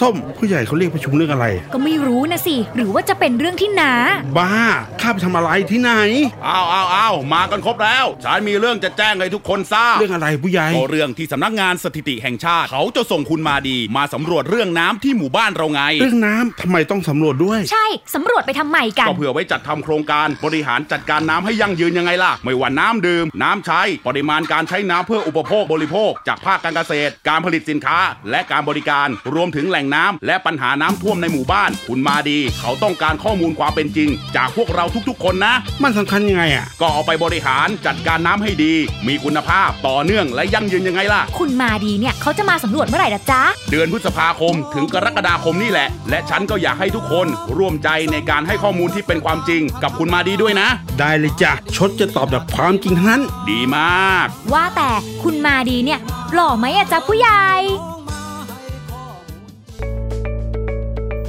ส้มผู้ใหญ่เขาเรียกประชุมเรื่องอะไร ก็ไม่รู้นะสิ หรือว่าจะเป็นเรื่องที่นาบ้าข้าไปทำอะไรที่ไหนอ้าวอ้าวอ้าวมากันครบแล้วฉันมีเรื่องจะแจ้งให้ทุกคนทราบเรื่องอะไรผู้ใหญ่ก็เรื่องที่สำนักงานสถิติแห่งชาติ เขาจะส่งคุณมาดี มาสำรวจเรื่องน้ำที่หมู่บ้านเราไง เรื่องน้ำทำไมต้องสำรวจด้วย ใช่สำรวจไปทำใหม่กันก็เพื่อไว้จัดทำโครงการบริหารจัดการน้ำให้ยั่งยืนยังไงล่ะ ไม่ว่าน้ำดื่ม น้ำใช้ ปริมาณการใช้น้ำเพื่ออุปโภคบริโภค จากภาคการเกษตร การผลิตสินค้า และการบริการรวมถึงแหล่งน้ำและปัญหาน้ำท่วมในหมู่บ้าน คุณมาดี เขาต้องการข้อมูลความเป็นจริง จากพวกเราทุกๆ คนนะ มันสำคัญยังไงอะก็เอาไปบริหารจัดการน้ำให้ดี มีคุณภาพต่อเนื่องและยั่งยืนยังไงล่ะ คุณมาดีเนี่ยเขาจะมาสำรวจเมื่อไหร่ล่ะจ๊ะเดือนพฤษภาคมถึงกรกฎาคมนี่แหละ และฉันก็อยากให้ทุกคนร่วมใจในการให้ข้อมูลที่เป็นความจริง กับคุณมาดีด้วยนะ ได้เลยจ้ะชดจะตอบแบบความจริงทั้งนั้น ดีมาก ว่าแต่คุณมาดีเนี่ยหล่อไหมอะจ๊ะผู้ใหญ่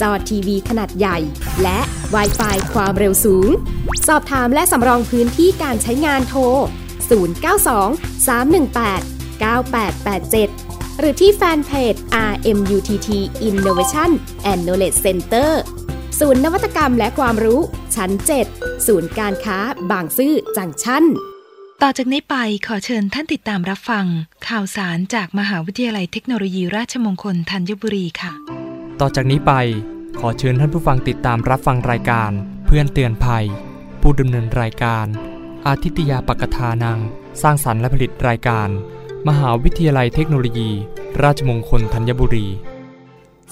จอทีวีขนาดใหญ่ และ w i ไฟความเร็วสูง สอบถามและสำรองพื้นที่การใช้งานโทร 092 318 9887 หรือที่แฟนเพจ RMUTT Innovation and Knowledge Center ศูนย์นวัตกรรมและความรู้ ชั้น 7 ศูนย์การค้าบางซื่อจังชั้น ต่อจากนี้ไปขอเชิญท่านติดตามรับฟัง ข่าวสารจากมหาวิทยาลัยเทคโนโลยีราชมงคลธัญบุรีค่ะ ต่อจากนี้ไปขอเชิญท่านผู้ฟังติดตามรับฟังรายการ เพื่อนเตือนภัย ผู้ดำเนินรายการ อาทิตยาปกทานัง สร้างสรรค์และผลิตรายการ มหาวิทยาลัยเทคโนโลยี ราชมงคลธัญบุรี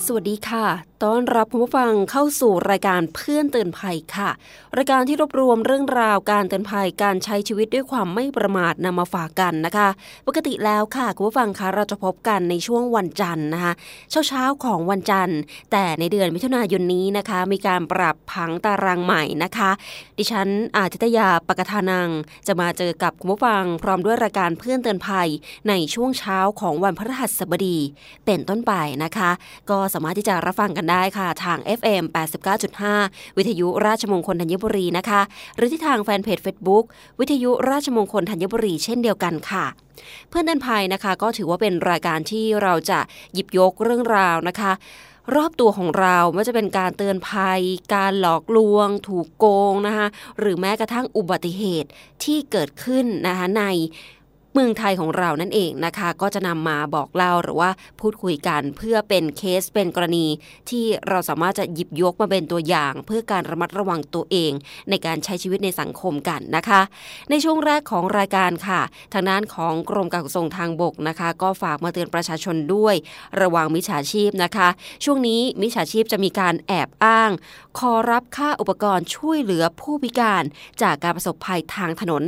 สวัสดีค่ะ ต้อนรับคุณผู้ฟังเข้าสู่รายการเพื่อนเตือนภัยค่ะ รายการที่รวบรวมเรื่องราวการเตือนภัยการใช้ชีวิตด้วยความไม่ประมาทนำมาฝากกันนะคะ ปกติแล้วค่ะคุณผู้ฟังคะเราจะพบกันในช่วงวันจันทร์นะคะเช้าเช้าๆของวันจันทร์ แต่ในเดือนมิถุนายนนี้นะคะ มีการปรับผังตารางใหม่นะคะ ดิฉันอาทิตยาปกทานัง จะมาเจอกับคุณผู้ฟัง พร้อมด้วยรายการเพื่อนเตือนภัยในช่วงเช้าของวันพฤหัสบดี เป็นต้นไปนะคะ ก็สามารถที่จะรับฟังกันได้ค่ะทาง FM 89.5 วิทยุราชมงคลธัญบุรีนะคะ หรือที่ทางแฟนเพจ Facebook วิทยุราชมงคลธัญบุรีเช่นเดียวกันค่ะ เพื่อนเดินภัยนะคะ ก็ถือว่าเป็นรายการที่เราจะหยิบยกเรื่องราวนะคะรอบตัวของเราไม่ว่าจะเป็นการเตือนภัย การหลอกลวง ถูกโกงนะคะหรือแม้กระทั่งอุบัติเหตุที่เกิดขึ้นนะคะใน เมืองไทยของเรานั่นเองนะคะ ก็จะนำมาบอกเล่าหรือว่าพูดคุยกันเพื่อเป็นเคสเป็นกรณี ที่เราสามารถจะหยิบยกมาเป็นตัวอย่าง เพื่อการระมัดระวังตัวเอง ในการใช้ชีวิตในสังคมกันนะคะ ในช่วงแรกของรายการค่ะ ทางด้านของกรมการขนส่งทางบกนะคะ ก็ฝากมาเตือนประชาชนด้วย ระวังมิจฉาชีพนะคะ ช่วงนี้มิจฉาชีพจะมีการแอบอ้าง ขอรับค่าอุปกรณ์ช่วยเหลือผู้พิการ จากการประสบภัยทางถนน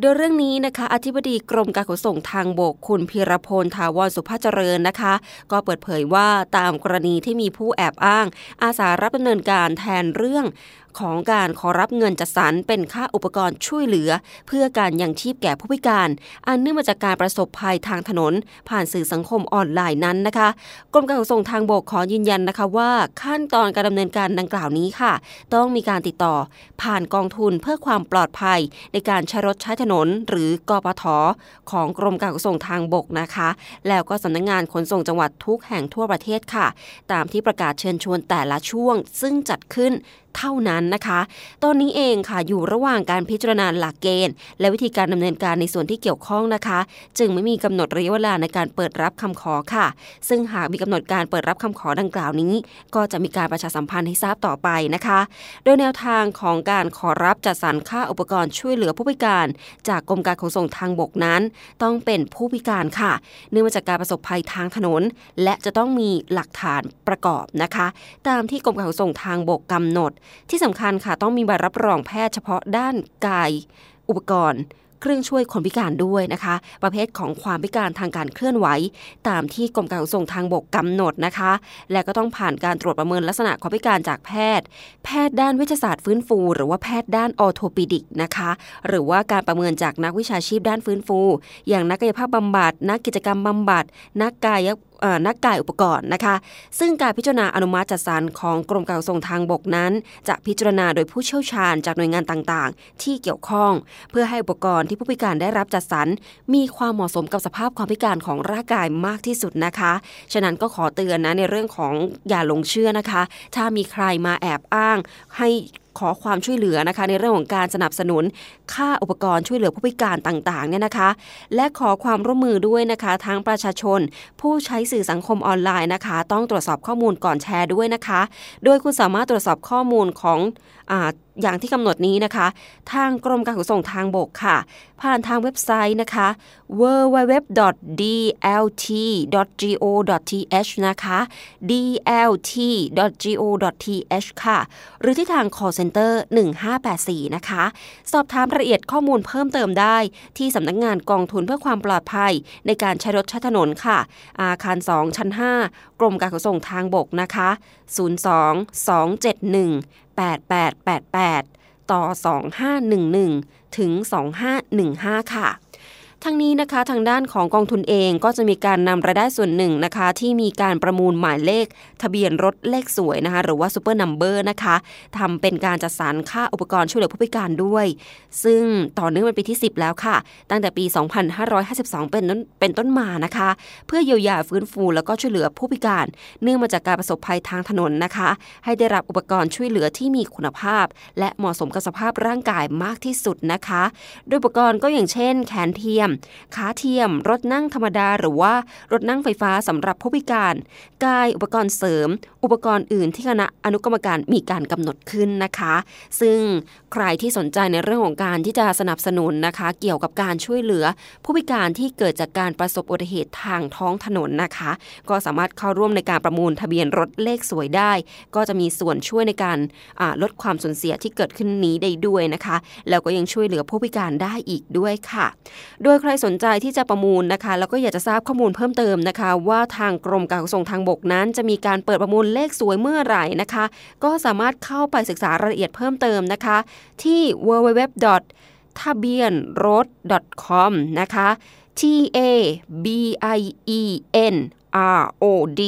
โดยเรื่องนี้นะคะ อธิบดีกรมการขนส่งทางบกคุณพีรพลถาวรสุภาพเจริญนะคะ ก็เปิดเผยว่าตามกรณีที่มีผู้แอบอ้าง อาสารับดำเนินการแทนเรื่องของการขอรับเงินจัดสรรเป็นค่าอุปกรณ์ช่วยเหลือ เพื่อการยังชีพแก่ผู้พิการ อันเนื่องมาจากการประสบภัยทางถนน ผ่านสื่อสังคมออนไลน์นั้นนะคะกรมการขนส่งทางบกขอยืนยันนะคะว่าขั้นตอนการดำเนินการดังกล่าวนี้ค่ะ ต้องมีการติดต่อ ผ่านกองทุนเพื่อความปลอดภัย ในการใช้รถใช้ถนน หรือกปทของกรมการขนส่งทางบกนะคะ แล้วก็สำนักงงานขนส่งจังหวัดทุกแห่งทั่วประเทศค่ะ ตามที่ประกาศเชิญชวนแต่ละช่วง ซึ่งจัดขึ้นเท่านั้นนะคะ ตอนนี้เองค่ะอยู่ระหว่างการพิจารณาหลักเกณฑ์ และวิธีการดำเนินการในส่วนที่เกี่ยวข้องนะคะ จึงไม่มีกำหนดระยะเวลาในการเปิดรับคำขอค่ะ ซึ่งหากมีกำหนดการเปิดรับคำขอดังกล่าวนี้ ก็จะมีการประชาสัมพันธ์ให้ทราบต่อไปนะคะ โดยแนวทางของการขอรับจัดสรรค่าอุปกรณ์ช่วยเหลือผู้พิการ จากกรมการขนส่งทางบกนั้น ต้องเป็นผู้พิการค่ะ เนื่องมาจากการประสบภัยทางถนน และจะต้องมีหลักฐานประกอบนะคะ ตามที่กรมการขนส่งทางบกกำหนดที่สำคัญค่ะต้องมีใบรับรองแพทย์เฉพาะด้านกาย อุปกรณ์ เครื่องช่วยคนพิการด้วยนะคะ ประเภทของความพิการทางการเคลื่อนไหว ตามที่กรมการขนส่งทางบกกำหนดนะคะ และก็ต้องผ่านการตรวจประเมินลักษณะความพิการจากแพทย์ แพทย์ด้านวิทยาศาสตร์ฟื้นฟู หรือว่าแพทย์ด้านออโทปิดิกนะคะ หรือว่าการประเมินจากนักวิชาชีพด้านฟื้นฟู อย่างนักกายภาพบำบัดนักกิจกรรมบำบัดนักกาย นักกายอุปกรณ์นะคะ ซึ่งการพิจารณาอนุมัติจัดสรรของกรมการขนส่งทางบกนั้น จะพิจารณาโดยผู้เชี่ยวชาญจากหน่วยงานต่างๆ ที่เกี่ยวข้อง เพื่อให้อุปกรณ์ที่ผู้พิการได้รับจัดสรรมีความเหมาะสมกับสภาพความพิการของร่างกายมากที่สุดนะคะ ฉะนั้นก็ขอเตือนนะในเรื่องของอย่าหลงเชื่อนะคะ ถ้ามีใครมาแอบอ้างให้ ขอความช่วยเหลือนะคะ ในเรื่องของการสนับสนุนค่าอุปกรณ์ช่วยเหลือผู้พิการต่างๆเนี่ยนะคะ และขอความร่วมมือด้วยนะคะทั้งประชาชน ผู้ใช้สื่อสังคมออนไลน์นะคะ ต้องตรวจสอบข้อมูลก่อนแชร์ด้วยนะคะ โดยคุณสามารถตรวจสอบข้อมูลของอ อย่างที่กำหนดนี้นะคะ ทางกรมการขนส่งทางบกค่ะ ผ่านทางเว็บไซต์นะคะ www.dlt.go.th นะคะ dlt.go.th ค่ะ หรือที่ทาง call center 1584 นะคะ สอบถามรายละเอียดข้อมูลเพิ่มเติมได้ ที่สำนักงงานกองทุนเพื่อความปลอดภัย ในการใช้รถใช้ถนนค่ะ อาคาร 2 ชั้น 5 กรมการขนส่งทางบกนะคะ 02 271 8888 ต่อ 2511 ถึง 2515 ค่ะ ทั้งนี้นะคะทางด้านของกองทุนเองก็จะมีการนำรายได้ส่วนหนึ่งนะคะ ที่มีการประมูลหมายเลข ทะเบียนรถเลขสวยนะคะ หรือว่าซูเปอร์นัมเบอร์นะคะทำเป็นการจัดสรรค่าอุปกรณ์ช่วยเหลือผู้พิการด้วย ซึ่งต่อเนื่องเป็นปีที่ 10 แล้วค่ะ ตั้งแต่ปี 2552 เป็นต้นเป็นต้นมานะคะ เพื่อเยียวยาฟื้นฟู แล้วก็ช่วยเหลือผู้พิการ เนื่องมาจากการประสบภัยทางถนนนะคะ ให้ได้รับอุปกรณ์ช่วยเหลือที่มีคุณภาพ และเหมาะสมกับสภาพร่างกายมากที่สุดนะคะ โดยอุปกรณ์ก็อย่างเช่น แขนเทียมขาเทียม รถนั่งธรรมดาหรือว่ารถนั่งไฟฟ้าสำหรับผู้พิการ กายอุปกรณ์เสริม อุปกรณ์อื่นที่คณะอนุกรรมการมีการกำหนดขึ้นนะคะ ซึ่งใครที่สนใจในเรื่องของการที่จะสนับสนุนนะคะ เกี่ยวกับการช่วยเหลือ ผู้พิการที่เกิดจากการประสบอุบัติเหตุทางท้องถนนนะคะ ก็สามารถเข้าร่วมในการประมูลทะเบียนรถเลขสวยได้ ก็จะมีส่วนช่วยในการลดความสูญเสียที่เกิดขึ้นนี้ได้ด้วยนะคะ แล้วก็ยังช่วยเหลือผู้พิการได้อีกด้วยค่ะ โดยใครสนใจที่จะประมูลนะคะ แล้วก็อยากจะทราบข้อมูลเพิ่มเติมนะคะ ว่าทางกรมการขนส่งทางบกนั้น จะมีการเปิดประมูลเลขสวยเมื่อไหร่นะคะ ก็สามารถเข้าไปศึกษารายละเอียดเพิ่มเติมนะคะ ที่ www. ทะเบียนรถ .com นะคะ t a b i e n r o d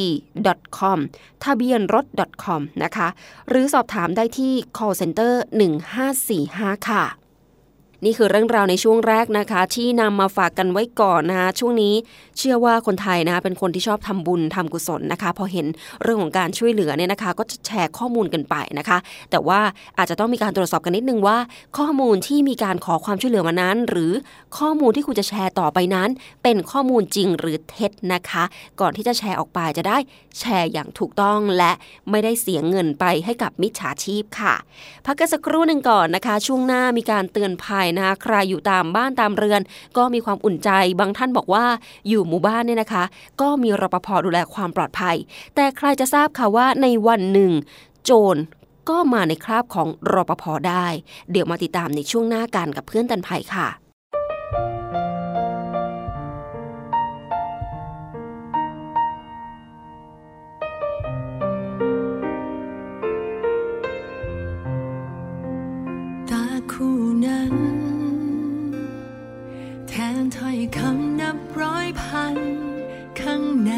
com ทะเบียนรถ .com นะคะ หรือสอบถามได้ที่ call center 1545 ค่ะ นี่คือเรื่องราวในช่วงแรกนะคะ ที่นำมาฝากกันไว้ก่อนนะคะช่วงนี้เชื่อว่าคนไทยนะคะเป็นคนที่ชอบทำบุญทำกุศลนะคะ พอเห็นเรื่องของการช่วยเหลือเนี่ยนะคะ ก็จะแชร์ข้อมูลกันไปนะคะ แต่ว่าอาจจะต้องมีการตรวจสอบกันนิดนึงว่า ข้อมูลที่มีการขอความช่วยเหลือมานั้น หรือข้อมูลที่คุณจะแชร์ต่อไปนั้น เป็นข้อมูลจริงหรือเท็จนะคะ ก่อนที่จะแชร์ออกไปจะได้แชร์อย่างถูกต้องและไม่ได้เสียเงินไปให้กับมิจฉาชีพค่ะ พักกันสักครู่หนึ่งก่อนนะคะ ช่วงหน้ามีการเตือนภัยนะคะใครอยู่ตามบ้านตามเรือน ก็มีความอุ่นใจ บางท่านบอกว่าอยู่หมู่บ้านเนี่ยนะคะ ก็มีรปภดูแลความปลอดภัย แต่ใครจะทราบค่ะว่าในวันหนึ่ง โจรก็มาในคราบของรปภได้ เดี๋ยวมาติดตามในช่วงหน้ากันกับเพื่อนตันภัยค่ะคู่นั้น ถ้อยคำนับร้อยพันข้างใน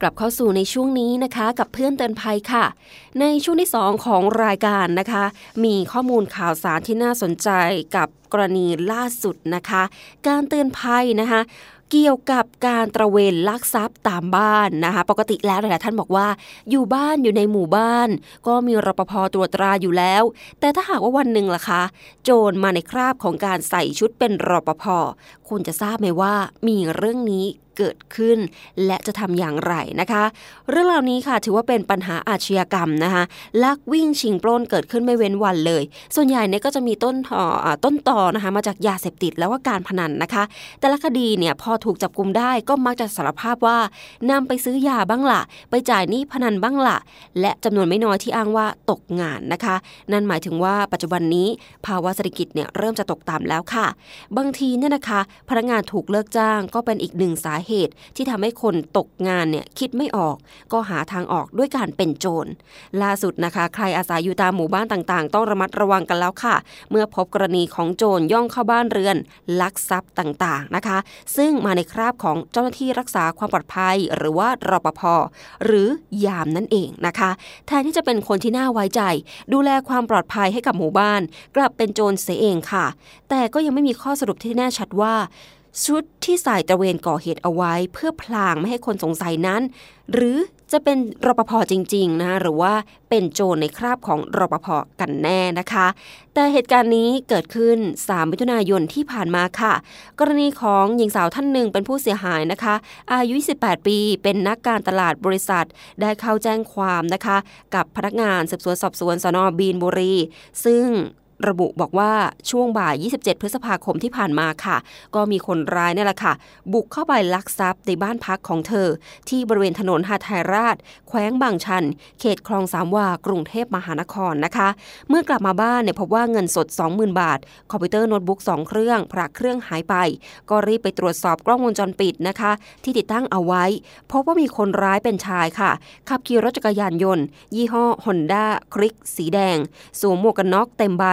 กลับเข้าสู่ในช่วงนี้นะคะกับเพื่อนเตือนภัยค่ะ ในช่วงที่ 2 ของรายการนะคะ มีข้อมูลข่าวสารที่น่าสนใจกับกรณีล่าสุดนะคะ การเตือนภัยนะคะเกี่ยวกับการตระเวนลักทรัพย์ตามบ้านนะคะ ปกติแล้วหลายๆท่านบอกว่า อยู่บ้านอยู่ในหมู่บ้าน ก็มีรปภตรวจตราอยู่แล้ว แต่ถ้าหากว่าวันหนึ่งล่ะคะ โจรมาในคราบของการใส่ชุดเป็นรปภคุณจะทราบไหมว่ามีเรื่องนี้ เกิดขึ้น และจะทำอย่างไรนะคะ เรื่องเหล่านี้ค่ะถือว่าเป็นปัญหาอาชญากรรมนะคะลักวิ่งชิงปล้นเกิดขึ้นไม่เว้นวันเลย ส่วนใหญ่เนี่ยก็จะมีต้นต่อต้นต่อนะคะมาจากยาเสพติดแล้วก็การพนันนะคะ แต่ละคดีเนี่ยพอถูกจับกุมได้ก็มักจะสารภาพว่านำไปซื้อยาบ้างละไปจ่ายหนี้พนันบ้างละและจำนวนไม่น้อยที่อ้างว่าตกงานนะคะ นั่นหมายถึงว่าปัจจุบันนี้ภาวะเศรษฐกิจเนี่ยเริ่มจะตกต่ำแล้วค่ะ บางทีเนี่ยนะคะ พนักงานถูกเลิกจ้างก็เป็นอีกหนึ่งสาเหตุที่ทำให้คนตกงานเนี่ยคิดไม่ออก ก็หาทางออกด้วยการเป็นโจรล่าสุดนะคะ ใครอาศัยอยู่ตามหมู่บ้านต่างๆ ต้องระมัดระวังกันแล้วค่ะ เมื่อพบกรณีของโจรย่องเข้าบ้านเรือน ลักทรัพย์ต่างๆนะคะ ซึ่งมาในคราบของเจ้าหน้าที่รักษาความปลอดภัย หรือว่ารปภหรือยามนั่นเองนะคะแทนที่จะเป็นคนที่น่าไว้ใจ ดูแลความปลอดภัยให้กับหมู่บ้าน กลับเป็นโจรเสียเองค่ะ แต่ก็ยังไม่มีข้อสรุปที่แน่ชัดว่า ชุดที่ใส่ตระเวนก่อเหตุเอาไว้ เพื่อพลางไม่ให้คนสงสัยนั้น หรือจะเป็นรปภจริง ๆ นะหรือว่าเป็นโจรในคราบของรปภกันแน่นะคะ แต่เหตุการณ์นี้เกิดขึ้น 3 มิถุนายนที่ผ่านมาค่ะ กรณีของหญิงสาวท่านหนึ่งเป็นผู้เสียหายนะคะ อายุ 28 ปี เป็นนักการตลาดบริษัท ได้เข้าแจ้งความนะคะ กับพนักงานสืบสวนสอบสวนสนบีนบุรี ซึ่ง ระบุบอกว่าช่วงบ่าย 27 พฤษภาคมที่ผ่านมาค่ะ ก็มีคนร้ายเนี่ยแหละค่ะ บุกเข้าไปลักทรัพย์ในบ้านพักของเธอ ที่บริเวณถนนหาไทยราช แขวงบางชัน เขตคลองสามวากรุงเทพมหานครนะคะ เมื่อกลับมาบ้านเนี่ยพบว่าเงินสด 20,000 บาท คอมพิวเตอร์โน้ตบุ๊ก 2 เครื่อง พระเครื่องหายไป ก็รีบไปตรวจสอบกล้องวงจรปิดนะคะ ที่ติดตั้งเอาไว้ พบว่ามีคนร้ายเป็นชายค่ะ ขับขี่รถจักรยานยนต์ ยี่ห้อ Honda คลิกสีแดงสวมหมวกกันน็อกเต็มใบ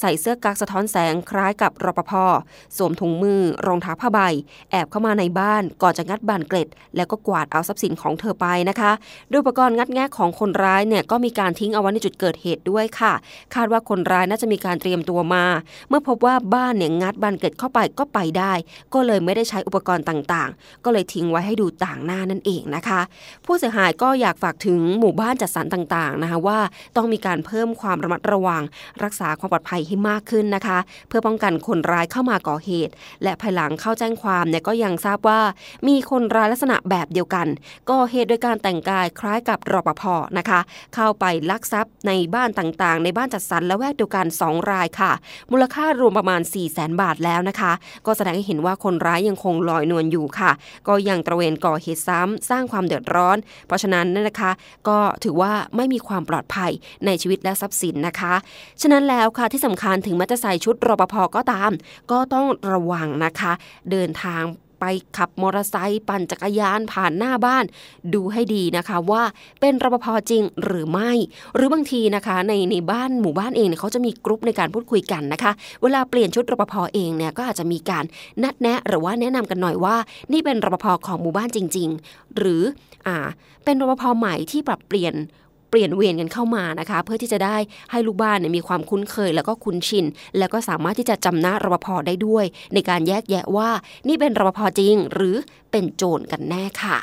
ใส่เสื้อกั๊กสะท้อนแสงคล้ายกับรปภสวมถุงมือ รองเท้าผ้าใบ แอบเข้ามาในบ้านก่อนจะงัดบานเกล็ด แล้วก็กวาดเอาทรัพย์สินของเธอไปนะคะโดยอุปกรณ์งัดแงะของคนร้ายเนี่ยก็มีการทิ้งเอาไว้ในจุดเกิดเหตุด้วยค่ะ คาดว่าคนร้ายน่าจะมีการเตรียมตัวมา เมื่อพบว่าบ้านเนี่ยงัดบานเกล็ดเข้าไปก็ไปได้ ก็เลยไม่ได้ใช้อุปกรณ์ต่างๆ ก็เลยทิ้งไว้ให้ดูต่างหน้านั่นเองนะคะ ผู้เสียหายก็อยากฝากถึงหมู่บ้านจัดสรรต่างๆนะคะว่าต้องมีการเพิ่มความระมัดระวัง รักษาความปลอดภัยให้มากขึ้นนะคะ เพื่อป้องกันคนร้ายเข้ามาก่อเหตุ และภายหลังเข้าแจ้งความเนี่ยก็ยังทราบว่า มีคนร้ายลักษณะแบบเดียวกันก่อเหตุโดยการแต่งกายคล้ายกับรปภนะคะ เข้าไปลักทรัพย์ในบ้านต่างๆ ในบ้านจัดสรรและแวกเดียวกัน 2 รายค่ะ มูลค่ารวมประมาณ 4 0 0แสนบาทแล้วนะคะ ก็แสดงให้เห็นว่าคนร้ายยังคงลอยนวลอยู่ค่ะ ก็ยังตระเวนก่อเหตุซ้ำสร้างความเดือดร้อน เพราะฉะนั้นนะคะ ก็ถือว่าไม่มีความปลอดภัยในชีวิตและทรัพย์สินนะคะ ฉะนั้นแล้วค่ะที่สำคัญถึงแม้จะใส่ชุดรปภก็ตาม ก็ต้องระวังนะคะ เดินทางไปขับมอเตอร์ไซค์ปั่นจักรยานผ่านหน้าบ้าน ดูให้ดีนะคะว่าเป็นรปภจริงหรือไม่ หรือบางทีนะคะ ในในบ้านหมู่บ้านเองเนี่ยเขาจะมีกรุ๊ปในการพูดคุยกันนะคะ เวลาเปลี่ยนชุดรปภเองเนี่ยก็อาจจะมีการนัดแนะหรือว่าแนะนำกันหน่อยว่า นี่เป็นรปภของหมู่บ้านจริง ๆ หรืออ่าเป็นรปภใหม่ที่ปรับเปลี่ยน เปลี่ยนเวรกันเข้ามานะคะ เพื่อที่จะได้ให้ลูกบ้านเนี่ยมีความคุ้นเคยแล้วก็คุ้นชิน แล้วก็สามารถที่จะจำหน้ารปภได้ด้วย ในการแยกแยะว่า นี่เป็นรปภจริง หรือเป็นโจรกันแน่ค่ะ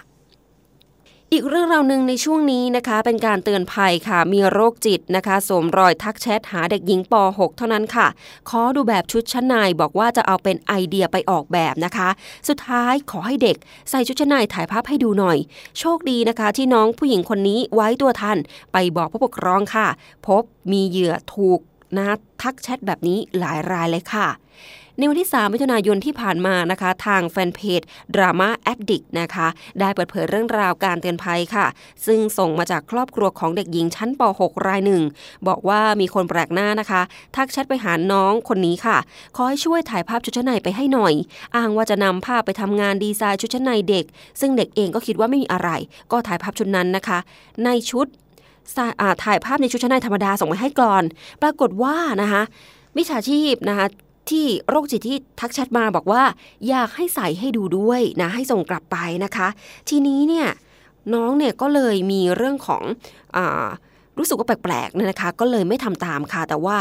อีกเรื่องราวหนึ่งในช่วงนี้นะคะ เป็นการเตือนภัยค่ะ มีโรคจิตนะคะสวมรอยทักแชทหาเด็กหญิงป .6 เท่านั้นค่ะ ขอดูแบบชุดชั้นในบอกว่าจะเอาเป็นไอเดียไปออกแบบนะคะ สุดท้ายขอให้เด็กใส่ชุดชั้นในถ่ายภาพให้ดูหน่อย โชคดีนะคะ ที่น้องผู้หญิงคนนี้ไว้ตัวทัน ไปบอกผู้ปกครองค่ะ พบมีเหยื่อถูกนะทักแชทแบบนี้หลายรายเลยค่ะ ในวันที่ 3 มิถุนายนที่ผ่านมานะคะ ทางแฟนเพจ Drama Addict นะคะ ได้เปิดเผยเรื่องราวการเตือนภัยค่ะ ซึ่งส่งมาจากครอบครัวของเด็กหญิงชั้นป .6 รายหนึ่ง บอกว่ามีคนแปลกหน้านะคะ ทักแชทไปหาน้องคนนี้ค่ะ ขอให้ช่วยถ่ายภาพชุดชั้นในไปให้หน่อย อ้างว่าจะนำภาพไปทำงานดีไซน์ชุดชั้นในเด็ก ซึ่งเด็กเองก็คิดว่าไม่มีอะไร ก็ถ่ายภาพชุดนั้นนะคะ ในชุดถ่ายภาพในชุดชั้นในธรรมดาส่งไปให้ก่อน ปรากฏว่านะคะมิจฉาชีพนะคะ ที่โรคจิตที่ทักแชทมาบอกว่า อยากให้ใส่ให้ดูด้วยนะให้ส่งกลับไปนะคะ ทีนี้เนี่ยน้องเนี่ยก็เลยมีเรื่องของอรู้สึกว่าแปลกๆเนี่ยนะคะ ก็เลยไม่ทำตามค่ะ แต่ว่า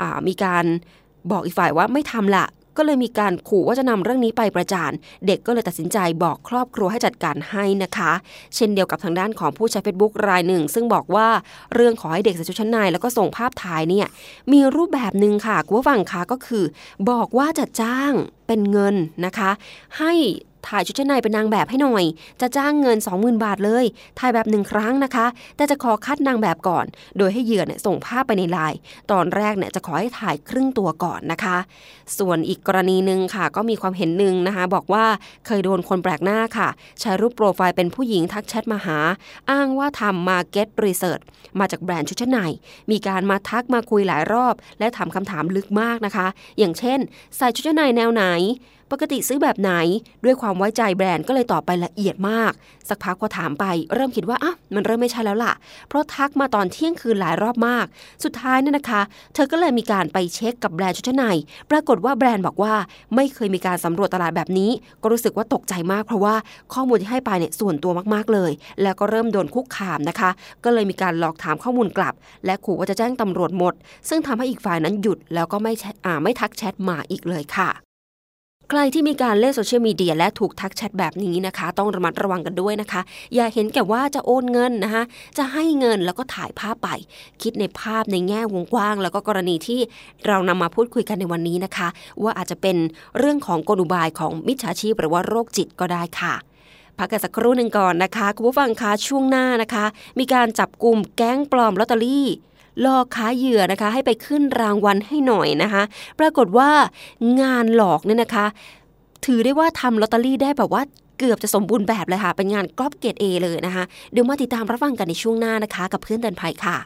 อ่ามีการบอกอีกฝ่ายว่าไม่ทำละ ก็เลยมีการขู่ว่าจะนำเรื่องนี้ไปประจานเด็กก็เลยตัดสินใจบอกครอบครัวให้จัดการให้นะคะ เช่นเดียวกับทางด้านของผู้ใช้ Facebook รายหนึ่ง ซึ่งบอกว่าเรื่องขอให้เด็กใส่ชุดชั้นในแล้วก็ส่งภาพถ่ายเนี่ยมีรูปแบบหนึ่งค่ะคุณผู้ฟังคะก็คือ บอกว่าจะจ้างเป็นเงินนะคะ ให้ ถ่ายชุดชั้นในเป็นนางแบบให้หน่อย จะจ้างเงิน 20,000 บาทเลย ถ่ายแบบหนึ่งครั้งนะคะ แต่จะขอคัดนางแบบก่อน โดยให้เหยื่อเนี่ยส่งภาพไปในไลน์ ตอนแรกเนี่ยจะขอให้ถ่ายครึ่งตัวก่อนนะคะ ส่วนอีกกรณีหนึ่งค่ะ ก็มีความเห็นหนึ่งนะคะ บอกว่าเคยโดนคนแปลกหน้าค่ะ ใช้รูปโปรไฟล์เป็นผู้หญิงทักแชทมาหา อ้างว่าทำ Market Research มาจากแบรนด์ชุดชั้นใน มีการมาทักมาคุยหลายรอบ และถามคำถามลึกมากนะคะ อย่างเช่น ใส่ชุดชั้นในแนวไหน ปกติซื้อแบบไหน ด้วยความไว้ใจแบรนด์ก็เลยตอบไปละเอียดมาก สักพักพอถามไป เริ่มคิดว่าอะมันเริ่มไม่ใช่แล้วล่ะ เพราะทักมาตอนเที่ยงคืนหลายรอบมาก สุดท้ายเนี่ยนะคะ เธอก็เลยมีการไปเช็คกับแบรนด์ชุดชั้นใน ปรากฏว่าแบรนด์บอกว่าไม่เคยมีการสำรวจตลาดแบบนี้ ก็รู้สึกว่าตกใจมาก เพราะว่าข้อมูลที่ให้ไปเนี่ยส่วนตัวมากๆเลย แล้วก็เริ่มโดนคุกคามนะคะ ก็เลยมีการหลอกถามข้อมูลกลับ และขู่ว่าจะแจ้งตำรวจหมด ซึ่งทำให้อีกฝ่ายนั้นหยุดแล้วก็ไม่อ่าไม่ทักแชทมาอีกเลยค่ะ ใครที่มีการเล่นโซเชียลมีเดียและถูกทักแชทแบบนี้นะคะ ต้องระมัดระวังกันด้วยนะคะ อย่าเห็นแก่ว่าจะโอนเงินนะคะจะให้เงินแล้วก็ถ่ายภาพไป คิดในภาพในแง่วงกว้าง แล้วก็กรณีที่เรานำมาพูดคุยกันในวันนี้นะคะ ว่าอาจจะเป็นเรื่องของกลอุบายของมิจฉาชีพหรือว่าโรคจิตก็ได้ค่ะพักกันสักครู่หนึ่งก่อนนะคะคุณผู้ฟังคะช่วงหน้านะคะ มีการจับกลุ่มแก๊งปลอมลอตเตอรี่ หลอกขาเหยื่อนะคะ ให้ไปขึ้นรางวัลให้หน่อยนะคะ ปรากฏว่างานหลอกเนี่ยนะคะ ถือได้ว่าทำลอตเตอรี่ได้แบบว่าเกือบจะสมบูรณ์แบบเลยค่ะ เป็นงานกรอบเกรดเอเลยนะคะ เดี๋ยวมาติดตามรับฟังกันในช่วงหน้านะคะ กับเพื่อนเดินภัยค่ะ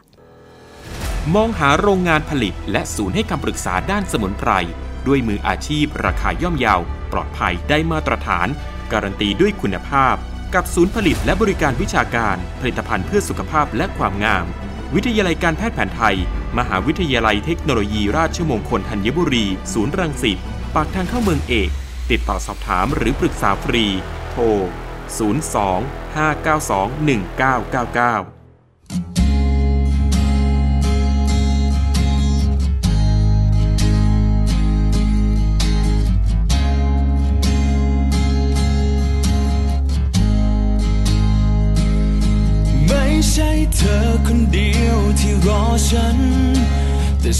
มองหาโรงงานผลิต และศูนย์ให้คำปรึกษาด้านสมุนไพรด้วยมืออาชีพ ราคาย่อมเยาว ปลอดภัยได้มาตรฐาน การันตีด้วยคุณภาพ กับศูนย์ผลิตและบริการวิชาการ ผลิตภัณฑ์เพื่อสุขภาพและความงาม วิทยาลัยการแพทย์แผนไทย มหาวิทยาลัยเทคโนโลยีราชมงคลธัญบุรี ศูนย์รังสิต ปากทางเข้าเมืองเอก ติดต่อสอบถามหรือปรึกษาฟรี โทร 02 592 1999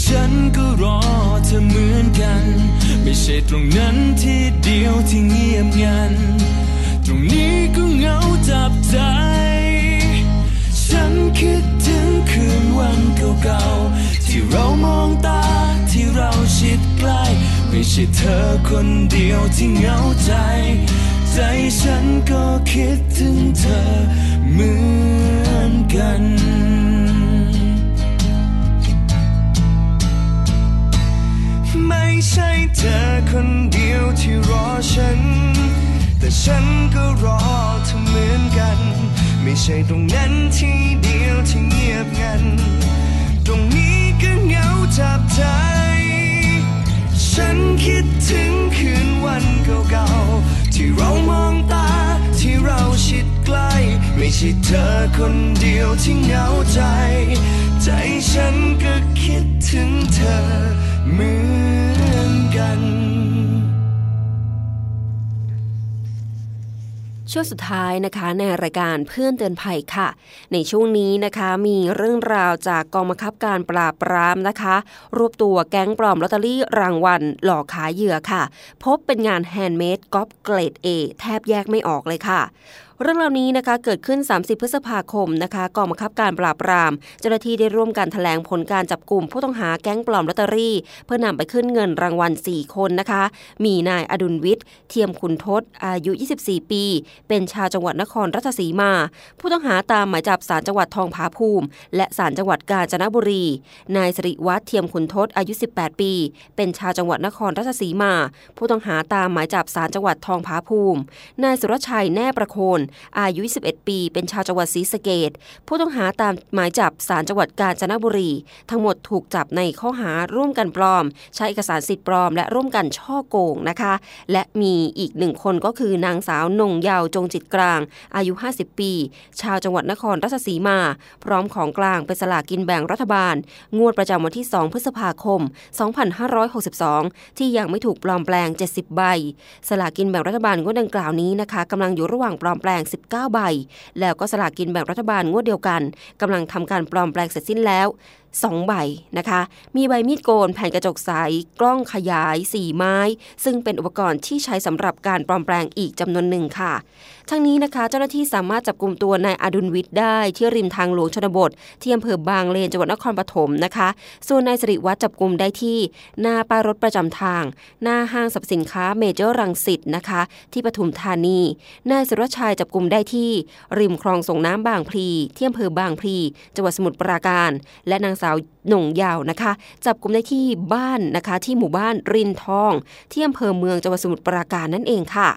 ฉันก็รอเธอเหมือนกัน ไม่ใช่ตรงนั้นที่เดียวที่เงียบงัน ตรงนี้ก็เหงาจับใจ ฉันคิดถึงคืนวันเก่าๆที่เรามองตาที่เราชิดใกล้ ไม่ใช่เธอคนเดียวที่เหงาใจ ใจฉันก็คิดถึงเธอเหมือน ช่ตรงนั้นที่เดียวที่เงียบงัน ตรงนี้ก็เหงาจับใจ ฉันคิดถึงคืนวันเก่าๆ ที่เรามองตาที่เราชิดใกล้ ไม่ใช่เธอคนเดียวที่เหงาใจ ใจฉันก็คิดถึงเธอเหมือนกัน ช่วงสุดท้ายนะคะในรายการเพื่อนเตือนภัยค่ะ ในช่วงนี้นะคะมีเรื่องราวจากกองบังคับการปราบปรามนะคะ รวบตัวแก๊งปลอมลอตเตอรี่รางวัลหลอกขายเหยื่อค่ะ พบเป็นงาน handmade ก๊อปเกรด A แทบแยกไม่ออกเลยค่ะ เรื่องราวนี้นะคะเกิดขึ้น 30 พฤษภาคมนะคะกองบังคับการปราบปราม เจ้าหน้าที่ได้ร่วมกันแถลงผลการจับกลุ่มผู้ต้องหาแก๊งปลอมลอตเตอรี่ เพื่อนำไปขึ้นเงินรางวัล 4 คนนะคะ มีนายอดุลวิทย์ เทียมคุณทศ อายุ 24 ปี เป็นชาวจังหวัดนครราชสีมา ผู้ต้องหาตามหมายจับสารจังหวัดทองผาภูมิ และสารจังหวัดกาญจนบุรี นายสิริวัฒน์เทียมคุณทศอายุ 18 ปี เป็นชาวจังหวัดนครราชสีมา ผู้ต้องหาตามหมายจับสารจังหวัดทองผาภูมิ นายสุรชัยแน่ประโคนอายุ 21 ปี เป็นชาวจังหวัดศรีสะเกดผู้ต้องหาตามหมายจับสารจังหวัดกาญจนบุรี ทั้งหมดถูกจับในข้อหาร่วมกันปลอม ใช้เอกสารสิทธิ์ปลอม และร่วมกันช่อโกงนะคะ และมีอีกหนึ่งคนก็คือนางสาวนงเยาวจงจิตกลาง อายุ 50 ปี ชาวจังหวัดนครราชสีมา พร้อมของกลางเป็นสลากกินแบ่งรัฐบาล งวดประจำวันที่ 2 พฤษภาคม 2562 ที่ยังไม่ถูกปลอมแปลง 70 ใบ สลากกินแบ่งรัฐบาลงวดดังกล่าวนี้นะคะกำลังอยู่ระหว่างปลอมแปลงง 19 ใบ แล้วก็สลากกินแบ่งรัฐบาลงวดเดียวกันกำลังทำการปลอมแปลงเสร็จสิ้นแล้ว 2 ใบนะคะ มีใบมีดโกน แผ่นกระจกใส กล้องขยาย 4 ไม้ ซึ่งเป็นอุปกรณ์ที่ใช้สำหรับการปลอมแปลงอีกจำนวนหนึ่งค่ะ ทั้งนี้นะคะ เจ้าหน้าที่สามารถจับกลุ่มตัวนายอดุลวิทย์ได้ที่ริมทางหลวงชนบท ที่อำเภอบางเลนจังหวัดนครปฐมนะคะ ส่วนนายสิริวัฒน์จับกลุ่มได้ที่หน้าป้ายรถประจำทาง หน้าห้างสรรพสินค้าเมเจอร์รังสิตนะคะ ที่ปทุมธานี นายสุรชัยจับกลุ่มได้ที่ ริมคลองส่งน้ำบางพลีที่อำเภอบางพลีจังหวัดสมุทรปราการ และนางสาว sao หน่งยาวนะคะ จับกลุ่มได้ที่บ้านนะคะ ที่หมู่บ้านรินทอง ที่อำเภอเมืองจังหวัดสมุทรปราการนั่นเองค่ะ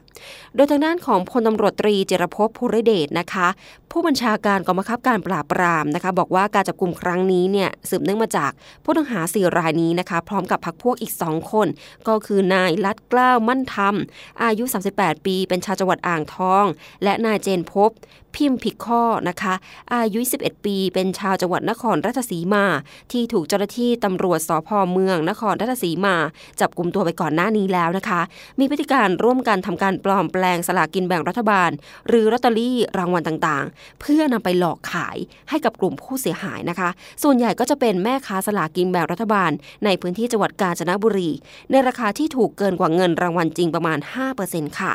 โดยทางด้านของพลตำรวจตรีเจรพภูริเดชนะคะ ผู้บัญชาการกองบังคับการปราบปรามนะคะ บอกว่าการจับกลุ่มครั้งนี้เนี่ยสืบเนื่องมาจากผู้ต้องหาสี่รายนี้นะคะ พร้อมกับพักพวกอีก 2 คน ก็คือนายลัดกล้าวมั่นธรรม อายุ 38 ปี เป็นชาวจังหวัดอ่างทอง และนายเจนพบพิมพ์ผิดข้อนะคะ อายุ 11 ปี เป็นชาวจังหวัดนครราชสีมาที่ที่ถูกเจ้าหน้าที่ตำรวจสพเมือง นครราชสีมา จับกลุ่มตัวไปก่อนหน้านี้แล้วนะคะ มีพฤติการร่วมกันทำการปลอมแปลงสลากกินแบ่งรัฐบาล หรือลอตเตอรี่รางวัลต่างๆ เพื่อนำไปหลอกขายให้กับกลุ่มผู้เสียหายนะคะ ส่วนใหญ่ก็จะเป็นแม่ค้าสลากกินแบ่งรัฐบาล ในพื้นที่จังหวัดกาญจนบุรี ในราคาที่ถูกเกินกว่าเงินรางวัลจริงประมาณ 5%ค่ะ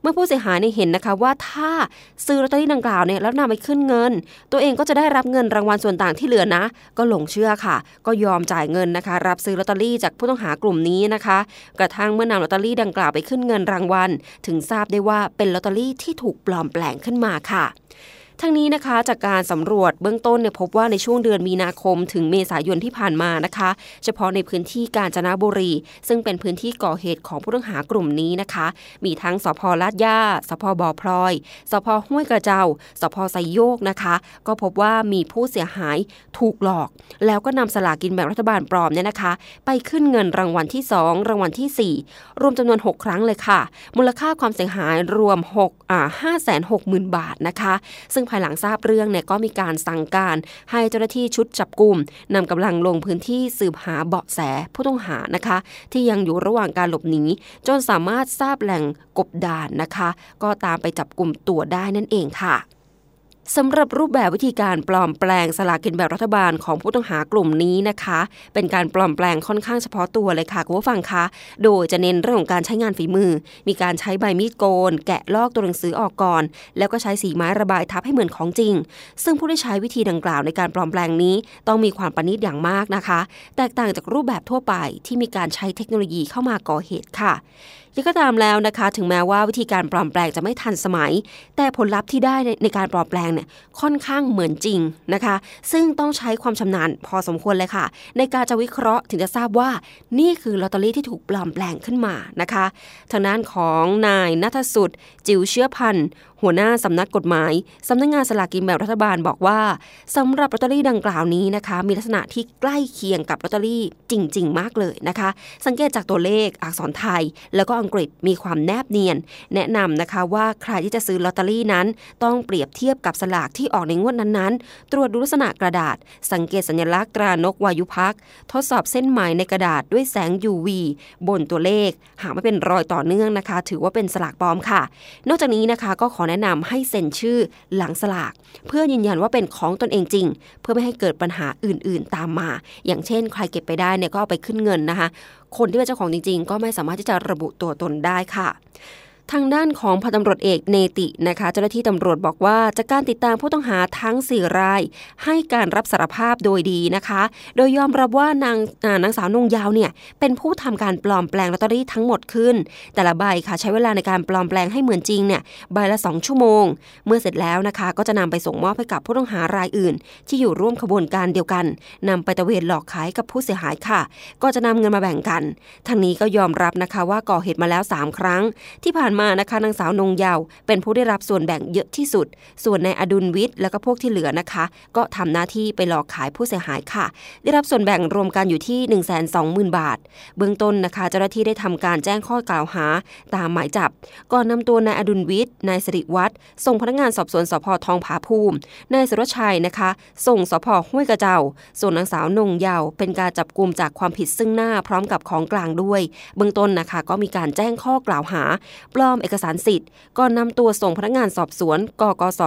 เมื่อผู้เสียหายเนี่ยเห็นนะคะว่าถ้าซื้อลอตเตอรี่ดังกล่าวเนี่ยแล้วนำไปขึ้นเงิน ตัวเองก็จะได้รับเงินรางวัลส่วนต่างที่เหลือนะ ก็หลงเชื่อค่ะ ก็ยอมจ่ายเงินนะคะ รับซื้อลอตเตอรี่จากผู้ต้องหากลุ่มนี้นะคะ กระทั่งเมื่อนำลอตเตอรี่ดังกล่าวไปขึ้นเงินรางวัล ถึงทราบได้ว่าเป็นลอตเตอรี่ที่ถูกปลอมแปลงขึ้นมาค่ะ ทั้งนี้นะคะจากการสำรวจเบื้องต้นเนี่ยพบว่าในช่วงเดือนมีนาคม ถึงเมษายนที่ผ่านมานะคะ เฉพาะในพื้นที่กาญจนบุรี ซึ่งเป็นพื้นที่ก่อเหตุของผู้ต้องหากลุ่มนี้นะคะ มีทั้งสพลาดย่าสพบอพลอยสพห้วยกระเจ้าสพไซโยกนะคะ ก็พบว่ามีผู้เสียหายถูกหลอก แล้วก็นำสลากินแบ่งรัฐบาลปลอมเนี่ยนะคะ ไปขึ้นเงินรางวัลที่ 2 รางวัลทีสี่4 รวมจำนวน 6 ครั้งเลยค่ะ มูลค่าความเสียหายรวม6อ่า5 6 0 0 0 0 บาทนะคะ ซึ่งภายหลังทราบเรื่องเนี่ยก็มีการสั่งการให้เจ้าหน้าที่ชุดจับกลุ่มนำกำลังลงพื้นที่สืบหาเบาะแสผู้ต้องหานะคะ ที่ยังอยู่ระหว่างการหลบหนีจนสามารถทราบแหล่งกบดานนะคะ ก็ตามไปจับกลุ่มตัวได้นั่นเองค่ะ สำหรับรูปแบบวิธีการปลอมแปลงสลากกินแบ่งรัฐบาลของผู้ต้องหากลุ่มนี้นะคะ เป็นการปลอมแปลงค่อนข้างเฉพาะตัวเลยค่ะคุณผู้ฟังคะ โดยจะเน้นเรื่องของการใช้งานฝีมือ มีการใช้ใบมีดโกน แกะลอกตัวหนังสือออกก่อน แล้วก็ใช้สีไม้ระบายทับให้เหมือนของจริง ซึ่งผู้ที่ใช้วิธีดังกล่าวในการปลอมแปลงนี้ ต้องมีความประณีตอย่างมากนะคะ แตกต่างจากรูปแบบทั่วไปที่มีการใช้เทคโนโลยีเข้ามาก่อเหตุค่ะ ยังก็ตามแล้วนะคะ ถึงแม้ว่าวิธีการปลอมแปลงจะไม่ทันสมัย แต่ผลลัพธ์ที่ได้ในในการปลอมแปลงเนี่ยค่อนข้างเหมือนจริงนะคะ ซึ่งต้องใช้ความชำนาญพอสมควรเลยค่ะ ในการจะวิเคราะห์ถึงจะทราบว่านี่คือลอตเตอรี่ที่ถูกปลอมแปลงขึ้นมานะคะ ทางด้านของนายนัทสุดจิ๋วเชื้อพันธ์ หัวหน้าสำนักกฎหมายสำนักงานสลากกินแบ่งรัฐบาลบอกว่าสำหรับลอตเตอรี่ดังกล่าวนี้นะคะ มีลักษณะที่ใกล้เคียงกับลอตเตอรี่จริง ๆ มากเลยนะคะ สังเกตจากตัวเลขอักษรไทย แล้วก็อังกฤษมีความแนบเนียน แนะนำนะคะว่าใครที่จะซื้อลอตเตอรี่นั้น ต้องเปรียบเทียบกับสลากที่ออกในงวดนั้นๆ ตรวจดูลักษณะกระดาษ สังเกตสัญลักษณ์ตรานกวายุพักทดสอบเส้นไหมในกระดาษด้วยแสง UV บนตัวเลข หากไม่เป็นรอยต่อเนื่องนะคะ ถือว่าเป็นสลากปลอมค่ะ นอกจากนี้นะคะก็ขอแนะนำให้เซ็นชื่อหลังสลาก เพื่อยืนยันว่าเป็นของตนเองจริง เพื่อไม่ให้เกิดปัญหาอื่น ๆ ตามมา อย่างเช่น ใครเก็บไปได้เนี่ยก็เอาไปขึ้นเงินนะคะ คนที่เป็นเจ้าของจริง ๆ ก็ไม่สามารถที่จะระบุตัวตนได้ค่ะ ทางด้านของพันตำรวจเอกเนตินะคะ เจ้าหน้าที่ตำรวจบอกว่าจากการติดตามผู้ต้องหาทั้ง 4 ราย ให้การรับสารภาพโดยดีนะคะ โดยยอมรับว่านางนางสาวนงยาวเนี่ยเป็นผู้ทำการปลอมแปลงลอตเตอรี่ทั้งหมดขึ้น แต่ละใบค่ะใช้เวลาในการปลอมแปลงให้เหมือนจริงเนี่ยใบละ 2 ชั่วโมง เมื่อเสร็จแล้วนะคะ ก็จะนำไปส่งมอบให้กับผู้ต้องหารายอื่น ที่อยู่ร่วมขบวนการเดียวกันนำไปตะเวนหลอกขายกับผู้เสียหายค่ะ ก็จะนำเงินมาแบ่งกันทางนี้ก็ยอมรับนะคะว่าก่อเหตุมาแล้ว 3 ครั้งที่ผ่านมานะคะนางสาวนงเยาวเป็นผู้ได้รับส่วนแบ่งเยอะที่สุด ส่วนในอดุลวิทย์แล้วก็พวกที่เหลือนะคะ ก็ทำหน้าที่ไปหลอกขายผู้เสียหายค่ะ ได้รับส่วนแบ่งรวมกันอยู่ที่ 1 2 0 0 0 0 บาท เบื้องต้นนะคะ เจ้าหน้าที่ได้ทำการแจ้งข้อกล่าวหา ตามหมายจับ ก่อนนำตัวนายอดุลวิทย์นายสิริวัตรส่งพนักงานสอบสวนสพทองผาภูมินายสุรชัยนะคะ ส่งสพห้วยกระเจ้า ส่วนนางสาวนงเยาวเป็นการจับกลุ่มจากความผิดซึ่งหน้าพร้อมกับของกลางด้วย เบื้องต้นนะคะ ก็มีการแจ้งข้อกล่าวหาปลอมเอกสารสิทธิ์ก่อนนำตัวส่งพนักงานสอบสวนกกส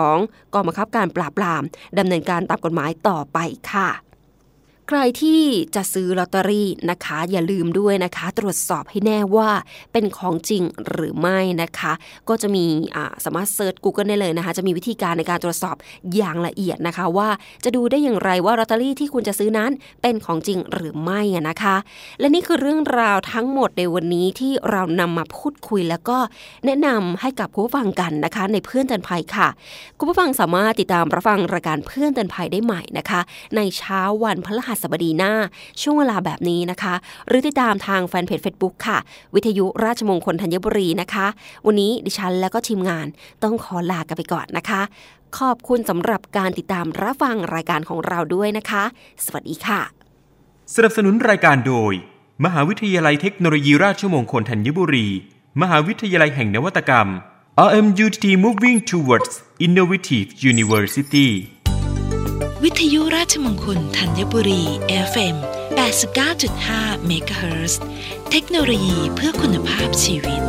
กองบังคับการปราบปรามดำเนินการตามกฎหมายต่อไปค่ะ ใครที่จะซื้อลอตเตอรี่นะคะ อย่าลืมด้วยนะคะ ตรวจสอบให้แน่ว่าเป็นของจริงหรือไม่นะคะ ก็จะมีสามารถ search Google ได้เลยนะคะ จะมีวิธีการในการตรวจสอบอย่างละเอียดนะคะ ว่าจะดูได้อย่างไรว่าลอตเตอรี่ที่คุณจะซื้อนั้นเป็นของจริงหรือไม่นะคะ และนี่คือเรื่องราวทั้งหมดในวันนี้ที่เรานำมาพูดคุยแล้วก็แนะนำให้กับผู้ฟังกันนะคะ ในเพื่อนเตือนภัยค่ะคุณผู้ฟังสามารถติดตามรับฟังรายการเพื่อนเตือนภัยได้ใหม่นะคะ ในเช้าวันพฤหัสบดีหน้า ช่วงเวลาแบบนี้นะคะ หรือติดตามทางแฟนเพจ Facebook ค่ะ วิทยุราชมงคลธัญบุรีนะคะ วันนี้ดิฉันและก็ทีมงานต้องขอลากันไปก่อนนะคะ ขอบคุณสำหรับการติดตามรับฟังรายการของเราด้วยนะคะ สวัสดีค่ะ สนับสนุนรายการโดย มหาวิทยาลัยเทคโนโลยีราชมงคลธัญบุรี มหาวิทยาลัยแห่งนวัตกรรม RMUTT Moving Towards Innovative University วิทยุราชมงคลธัญบุรี FM 89.5เมกะเฮิรตซ์เทคโนโลยีเพื่อคุณภาพชีวิต